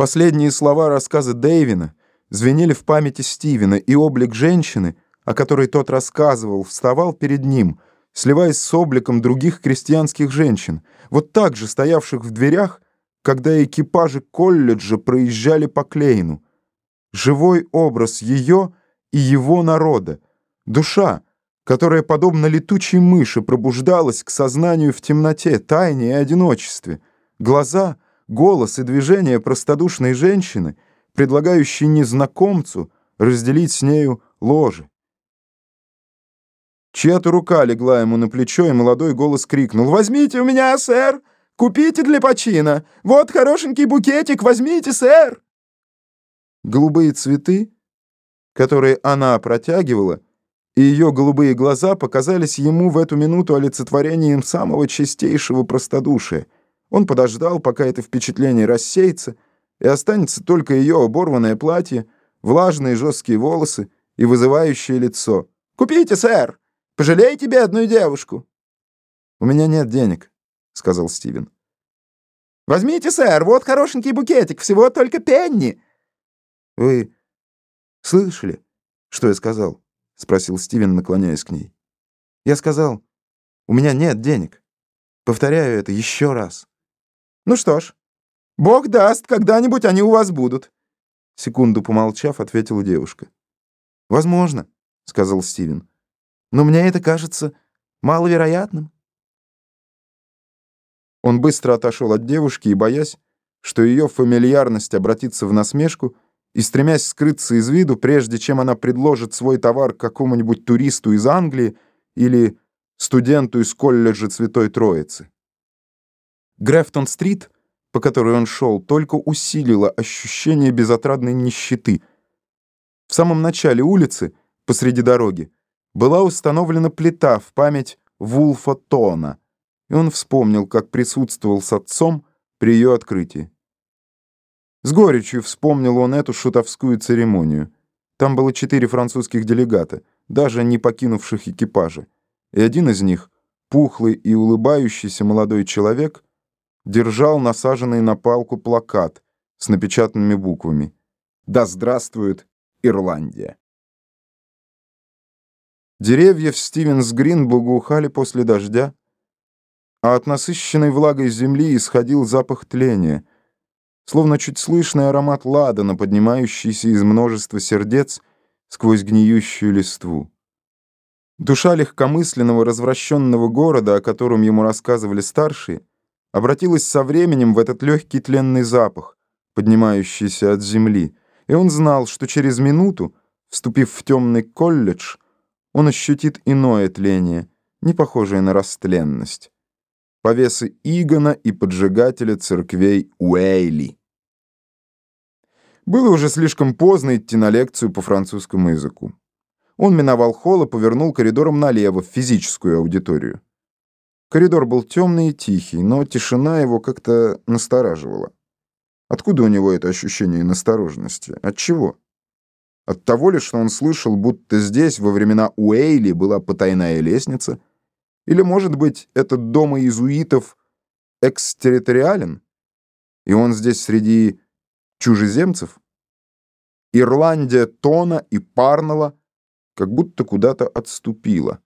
Последние слова рассказа Дэйвина звенели в памяти Стивена, и облик женщины, о которой тот рассказывал, вставал перед ним, сливаясь с обликом других крестьянских женщин, вот так же стоявших в дверях, когда экипажи колледжа проезжали по Клейну. Живой образ ее и его народа, душа, которая, подобно летучей мыши, пробуждалась к сознанию в темноте, тайне и одиночестве, глаза — голос и движение простодушной женщины, предлагающей незнакомцу разделить с нею ложе. Чья-то рука легла ему на плечо, и молодой голос крикнул «Возьмите у меня, сэр! Купите для почина! Вот хорошенький букетик, возьмите, сэр!» Голубые цветы, которые она протягивала, и ее голубые глаза показались ему в эту минуту олицетворением самого чистейшего простодушия — он подождал, пока это впечатление рассеется, и останется только ее оборванное платье, влажные жесткие волосы и вызывающее лицо. «Купите, сэр! Пожалейте бедную девушку!» «У меня нет денег», — сказал Стивен. «Возьмите, сэр, вот хорошенький букетик, всего только пенни!» «Вы слышали, что я сказал?» — спросил Стивен, наклоняясь к ней. «Я сказал, у меня нет денег. Повторяю это еще раз». Ну что ж, Бог даст, когда-нибудь они у вас будут. Секунду помолчав, ответила девушка. Возможно, сказал Стивен. Но мне это кажется маловероятным. Он быстро отошел от девушки и, боясь, что ее фамильярность обратится в насмешку, и стремясь скрыться из виду, прежде чем она предложит свой товар какому-нибудь туристу из Англии или студенту из колледжа Святой Троицы. Грефтон-стрит, по которой он шел, только усилило ощущение безотрадной нищеты. В самом начале улицы, посреди дороги, была установлена плита в память Вулфа Тона, и он вспомнил, как присутствовал с отцом при ее открытии. С горечью вспомнил он эту шутовскую церемонию. Там было четыре французских делегата, даже не покинувших экипажа, и один из них, пухлый и улыбающийся молодой человек — держал насаженный на палку плакат с напечатанными буквами «Да здравствует Ирландия». Деревья в Стивенс-Грин благоухали после дождя, а от насыщенной влагой земли исходил запах тления, словно чуть слышный аромат ладана, поднимающийся из множества сердец сквозь гниющую листву. Душа легкомысленного развращенного города, о котором ему рассказывали старшие, обратилась со временем в этот легкий тленный запах, поднимающийся от земли, и он знал, что через минуту, вступив в темный колледж, он ощутит иное тление, не похожее на растленность. Повесы Игона и поджигателя церквей Уэйли. Было уже слишком поздно идти на лекцию по французскому языку. Он миновал холл и повернул коридором налево, в физическую аудиторию. Коридор был темный и тихий, но тишина его как-то настораживала. Откуда у него это ощущение настороженности? От чего? От того ли, что он слышал, будто здесь во времена Уэйли была потайная лестница? Или, может быть, этот дом иезуитов экстерриториален? И он здесь среди чужеземцев? Ирландия Тона и Парнелла как будто куда-то отступила.